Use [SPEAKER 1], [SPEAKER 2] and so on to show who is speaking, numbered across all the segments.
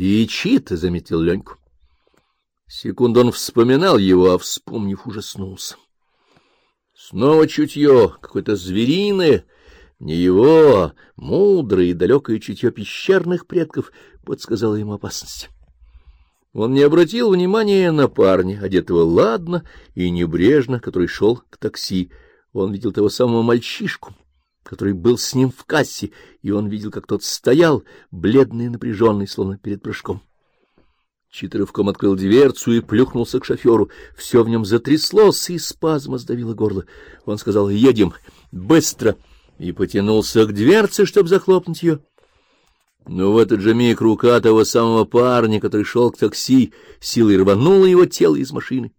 [SPEAKER 1] И чит, — заметил Леньку. Секунду он вспоминал его, а, вспомнив, ужаснулся. Снова чутье, какое-то звериное, не его, а мудрое и далекое чутье пещерных предков подсказало ему опасность. Он не обратил внимания на парня, одетого ладно и небрежно, который шел к такси. Он видел того самого мальчишку, который был с ним в кассе, и он видел, как тот стоял, бледный и напряженный, словно перед прыжком. Чит открыл дверцу и плюхнулся к шоферу. Все в нем затряслось, и спазма сдавила горло. Он сказал «Едем! Быстро!» и потянулся к дверце, чтобы захлопнуть ее. Но в этот же миг рука того самого парня, который шел к такси, силой рванула его тело из машины.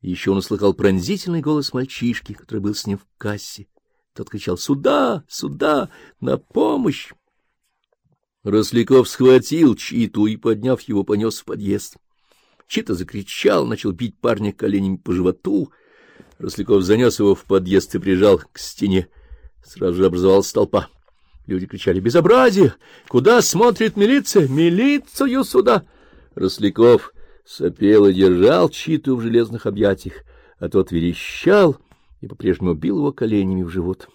[SPEAKER 1] Еще он услыхал пронзительный голос мальчишки, который был с ним в кассе. Тот кричал «Сюда! Сюда! На помощь!» Росляков схватил Читу и, подняв его, понес в подъезд. Чита закричал, начал бить парня коленями по животу. Росляков занес его в подъезд и прижал к стене. Сразу же образовалась толпа. Люди кричали «Безобразие! Куда смотрит милиция? Милицию сюда!» Росляков сопел и держал Читу в железных объятиях, а тот верещал и по-прежнему бил его коленями в живот.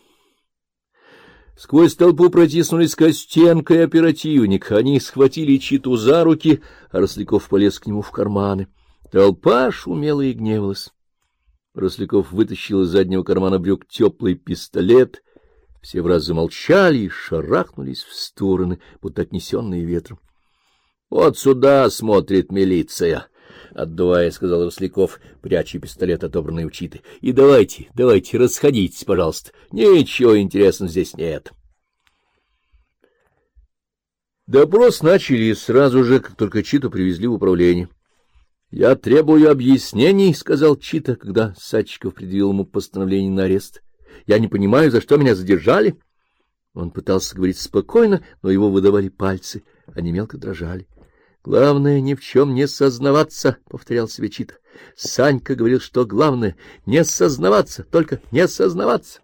[SPEAKER 1] Сквозь толпу протиснулись Костенко и оперативник. Они схватили Читу за руки, а Росляков полез к нему в карманы. Толпа шумела и гневалась. Росляков вытащил из заднего кармана брюк теплый пистолет. Все в раз замолчали и шарахнулись в стороны, будто отнесенные ветром. — Вот сюда смотрит милиция! — отдувая, сказал Росляков, пряча пистолет, отобранный у Читы. — И давайте, давайте, расходитесь, пожалуйста. Ничего интересного здесь нет. Допрос начали сразу же, как только Читу привезли в управление. — Я требую объяснений, — сказал Чита, когда Садчиков предъявил ему постановление на арест. — Я не понимаю, за что меня задержали. Он пытался говорить спокойно, но его выдавали пальцы, они мелко дрожали. Главное ни в чем не сознаваться, повторял себе Чита. Санька говорил, что главное не сознаваться, только не сознаваться.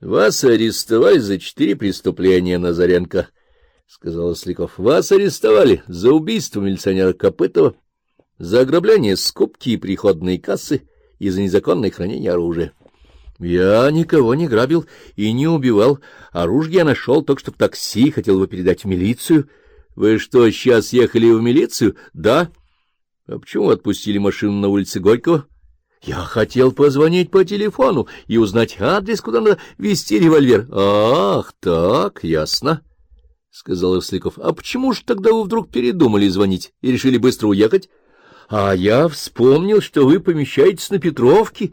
[SPEAKER 1] Вас арестовали за четыре преступления, Назаренко, сказал Сликов. Вас арестовали за убийство милиционера Копытова, за ограбление скупки и приходной кассы и за незаконное хранение оружия. Я никого не грабил и не убивал. Оружие я нашел только что в такси, хотел его передать в милицию. — Вы что, сейчас ехали в милицию? — Да. — А почему отпустили машину на улице Горького? — Я хотел позвонить по телефону и узнать адрес, куда надо везти револьвер. — Ах, так, ясно, — сказал Ивсликов. — А почему же тогда вы вдруг передумали звонить и решили быстро уехать? — А я вспомнил, что вы помещаетесь на Петровке.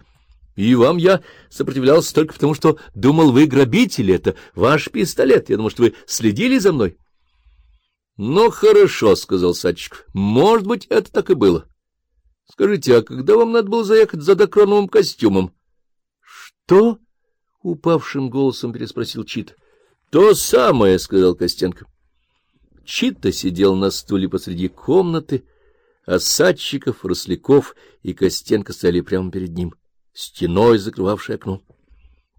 [SPEAKER 1] И вам я сопротивлялся только потому, что думал, вы грабители, это ваш пистолет. Я думал, что вы следили за мной. —— Ну, хорошо, — сказал Садчиков. — Может быть, это так и было. Скажите, а когда вам надо было заехать за докроновым костюмом? — Что? — упавшим голосом переспросил Чит. — То самое, — сказал Костенко. Чита сидел на стуле посреди комнаты, а Садчиков, Росляков и Костенко стояли прямо перед ним, стеной закрывавшей окно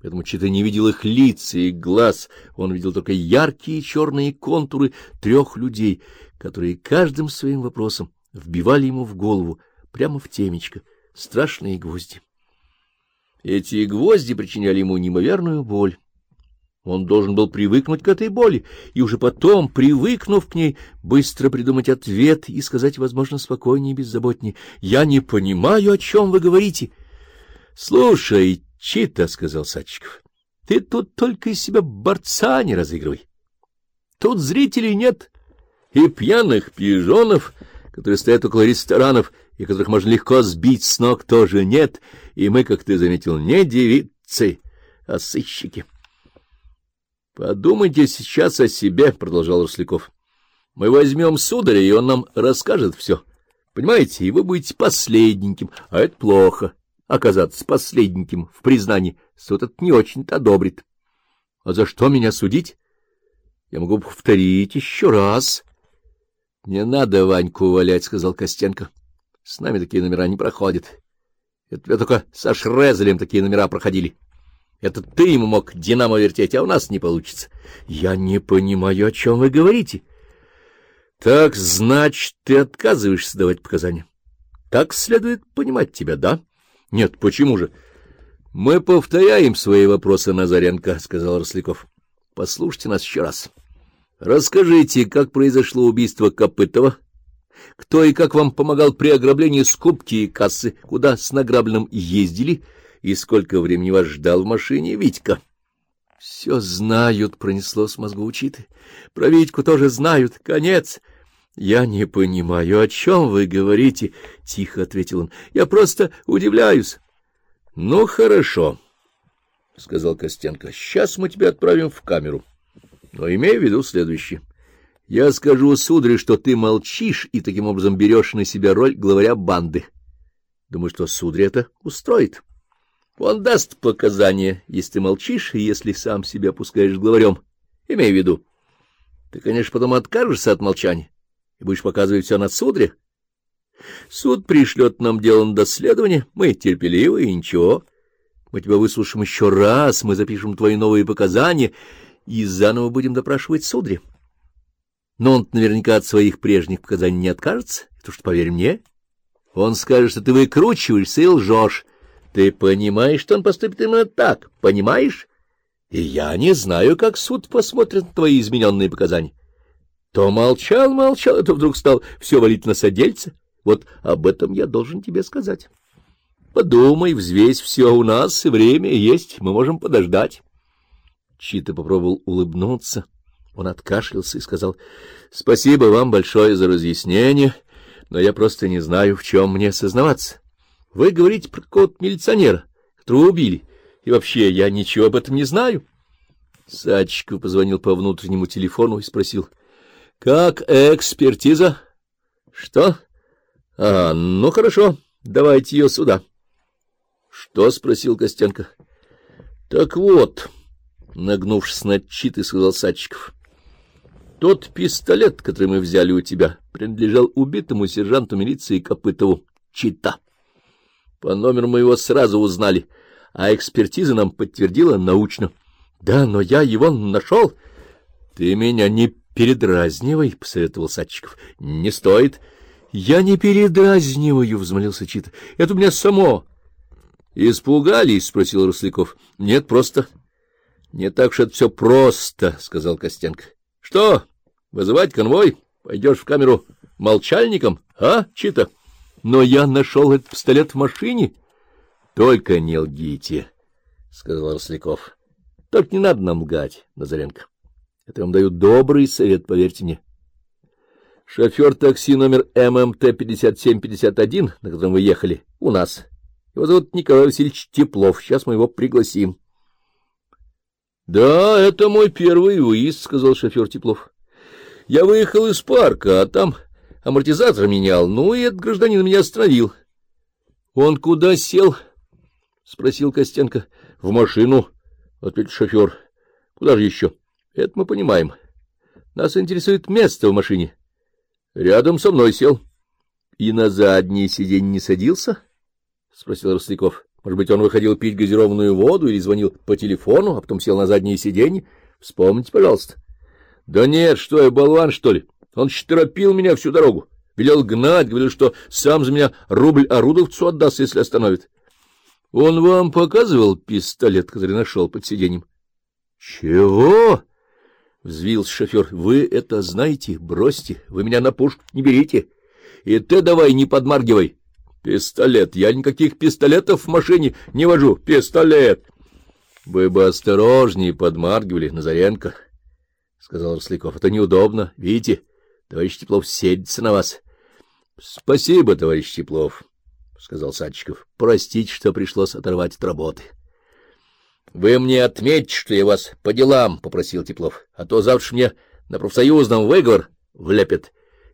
[SPEAKER 1] поэтому Чита не видел их лиц и их глаз, он видел только яркие черные контуры трех людей, которые каждым своим вопросом вбивали ему в голову, прямо в темечко, страшные гвозди. Эти гвозди причиняли ему неимоверную боль. Он должен был привыкнуть к этой боли, и уже потом, привыкнув к ней, быстро придумать ответ и сказать, возможно, спокойнее и беззаботнее, «Я не понимаю, о чем вы говорите». «Слушай, Чита, — сказал Садчиков, — ты тут только из себя борца не разыгрывай. Тут зрителей нет, и пьяных пижонов, которые стоят около ресторанов, и которых можно легко сбить с ног, тоже нет, и мы, как ты заметил, не девицы, а сыщики. — Подумайте сейчас о себе, — продолжал Росляков. — Мы возьмем сударя, и он нам расскажет все. Понимаете, и вы будете последненьким, а это плохо. — оказаться последним в признании, суд это не очень-то одобрит. А за что меня судить? Я могу повторить еще раз. — Не надо Ваньку увалять, — сказал Костенко. — С нами такие номера не проходят. Это только со Шрезелем такие номера проходили. Это ты ему мог динамо вертеть, а у нас не получится. Я не понимаю, о чем вы говорите. Так, значит, ты отказываешься давать показания. Так следует понимать тебя, да? Нет, почему же? Мы повторяем свои вопросы, Назаренко, сказал Росляков. Послушайте нас еще раз. Расскажите, как произошло убийство Копытова? Кто и как вам помогал при ограблении скупки и кассы? Куда с награбленным ездили? И сколько времени вас ждал в машине Витька? — Все знают, — пронесло с мозгу учиты. — Про Витьку тоже знают. Конец. — Я не понимаю, о чем вы говорите, — тихо ответил он. — Я просто удивляюсь. — Ну, хорошо, — сказал Костенко. — Сейчас мы тебя отправим в камеру. Но имей в виду следующее. Я скажу сударю, что ты молчишь и таким образом берешь на себя роль главаря банды. Думаю, что сударь это устроит. Он даст показания, если ты молчишь и если сам себя пускаешь главарем. Имей в виду. Ты, конечно, потом откажешься от молчания и будешь показывать все на судре. Суд пришлет нам дело на доследование, мы терпеливы и ничего. Мы тебя выслушаем еще раз, мы запишем твои новые показания и заново будем допрашивать судре. Но он наверняка от своих прежних показаний не откажется, потому что, поверь мне, он скажет, что ты выкручиваешься и лжешь. Ты понимаешь, что он поступит именно так, понимаешь? И я не знаю, как суд посмотрит на твои измененные показания. То молчал, молчал, а то вдруг стал все валить на содельца. Вот об этом я должен тебе сказать. Подумай, взвесь все у нас, и время есть, мы можем подождать. Чита попробовал улыбнуться. Он откашлялся и сказал, — Спасибо вам большое за разъяснение, но я просто не знаю, в чем мне сознаваться. Вы говорите про какого-то милиционера, которого убили, и вообще я ничего об этом не знаю. Садчиков позвонил по внутреннему телефону и спросил, — Как экспертиза? — Что? — А, ну хорошо, давайте ее сюда. — Что? — спросил Костенко. — Так вот, нагнувшись над читой, сказал Садчиков. — Тот пистолет, который мы взяли у тебя, принадлежал убитому сержанту милиции Копытову Чита. По номеру мы его сразу узнали, а экспертиза нам подтвердила научно. — Да, но я его нашел. — Ты меня не передразнивай, — посоветовал Садчиков. — Не стоит. — Я не передразниваю, — взмолился Чита. — Это у меня само. — Испугались? — спросил Росляков. — Нет, просто. — Не так уж это все просто, — сказал Костенко. — Что, вызывать конвой? Пойдешь в камеру молчальником, а, Чита? — но я нашел этот пистолет в машине. — Только не лгите, — сказал Росляков. — Только не надо нам лгать, Назаренко. Это вам даю добрый совет, поверьте мне. Шофер такси номер ММТ-5751, на котором вы ехали, у нас. Его зовут Николай Васильевич Теплов. Сейчас мы его пригласим. — Да, это мой первый выезд, — сказал шофер Теплов. — Я выехал из парка, а там амортизатор менял. Ну, и этот гражданин меня остановил. — Он куда сел? — спросил Костенко. — В машину, — ответил шофер. — Куда же еще? — Это мы понимаем. Нас интересует место в машине. Рядом со мной сел. — И на заднее сиденье не садился? — спросил Росляков. — Может быть, он выходил пить газированную воду или звонил по телефону, а потом сел на заднее сиденье? Вспомните, пожалуйста. — Да нет, что я, болван, что ли? — он торопил меня всю дорогу, велел гнать, говорил, что сам за меня рубль орудовцу отдаст, если остановит. — Он вам показывал пистолет, который нашел под сиденьем? — Чего? — взвился шофер. — Вы это знаете? Бросьте, вы меня на пушку не берите. И ты давай не подмаргивай. Пистолет. Я никаких пистолетов в машине не вожу. Пистолет. — Вы бы осторожнее подмаргивали, Назаренко, — сказал Росляков. — Это неудобно, видите? — Товарищ Теплов седится на вас. — Спасибо, товарищ Теплов, — сказал Садчиков. — Простите, что пришлось оторвать от работы. — Вы мне отметьте, что я вас по делам, — попросил Теплов, — а то завтра мне на профсоюзном выговор влепят.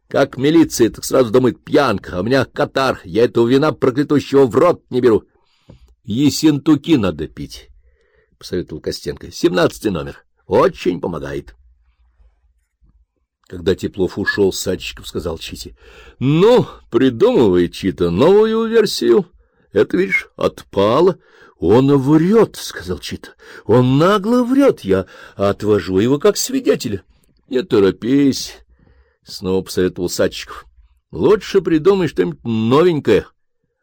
[SPEAKER 1] Как милиция, так сразу думает пьянка, а у меня катар, я этого вина проклятущего в рот не беру. — Есентуки надо пить, — посоветовал Костенко. — Семнадцатый номер. Очень помогает. — когда Теплов ушел, Садчиков сказал Чите. — Ну, придумывай, Чита, новую версию. Это, видишь, отпало. — Он врет, — сказал Чита. — Он нагло врет. Я отвожу его как свидетеля. — Не торопись, снова посоветовал Садчиков. — Лучше придумай что-нибудь новенькое,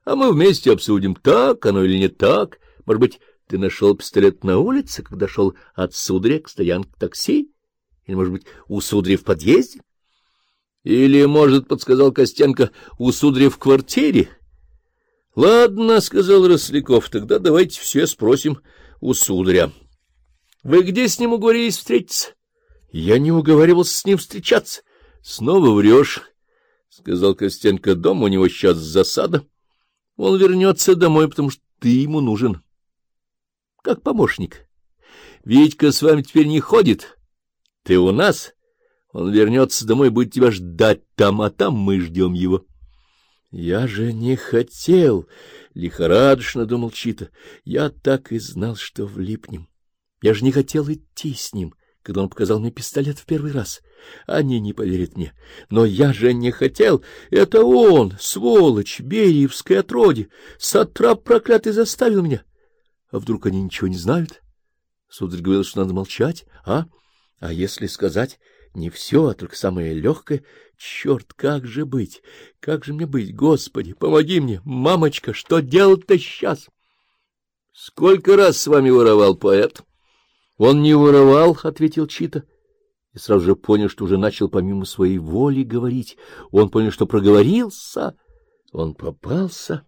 [SPEAKER 1] а мы вместе обсудим, так оно или не так. Может быть, ты нашел пистолет на улице, когда шел от Судря к стоянке такси? Или, может быть, у Судря в подъезде? Или, может, подсказал Костенко, у Судря в квартире? — Ладно, — сказал Росляков, — тогда давайте все спросим у Судря. — Вы где с ним уговорились встретиться? — Я не уговаривался с ним встречаться. — Снова врешь, — сказал Костенко. — Дом у него сейчас засада. Он вернется домой, потому что ты ему нужен. Как помощник. Витька с вами теперь не ходит. Ты у нас. Он вернется домой, будет тебя ждать там, а там мы ждем его. Я же не хотел, — лихорадочно думал Чита. Я так и знал, что влипнем. Я же не хотел идти с ним, когда он показал мне пистолет в первый раз. Они не поверят мне. Но я же не хотел. Это он, сволочь, Бериевское отродье. Сатрап проклятый заставил меня. А вдруг они ничего не знают? Сударь говорил, что надо молчать, а? А если сказать не все, а только самое легкое? Черт, как же быть? Как же мне быть? Господи, помоги мне! Мамочка, что делать-то сейчас? Сколько раз с вами воровал поэт? Он не воровал, — ответил Чита. И сразу же понял, что уже начал помимо своей воли говорить. Он понял, что проговорился. Он попался.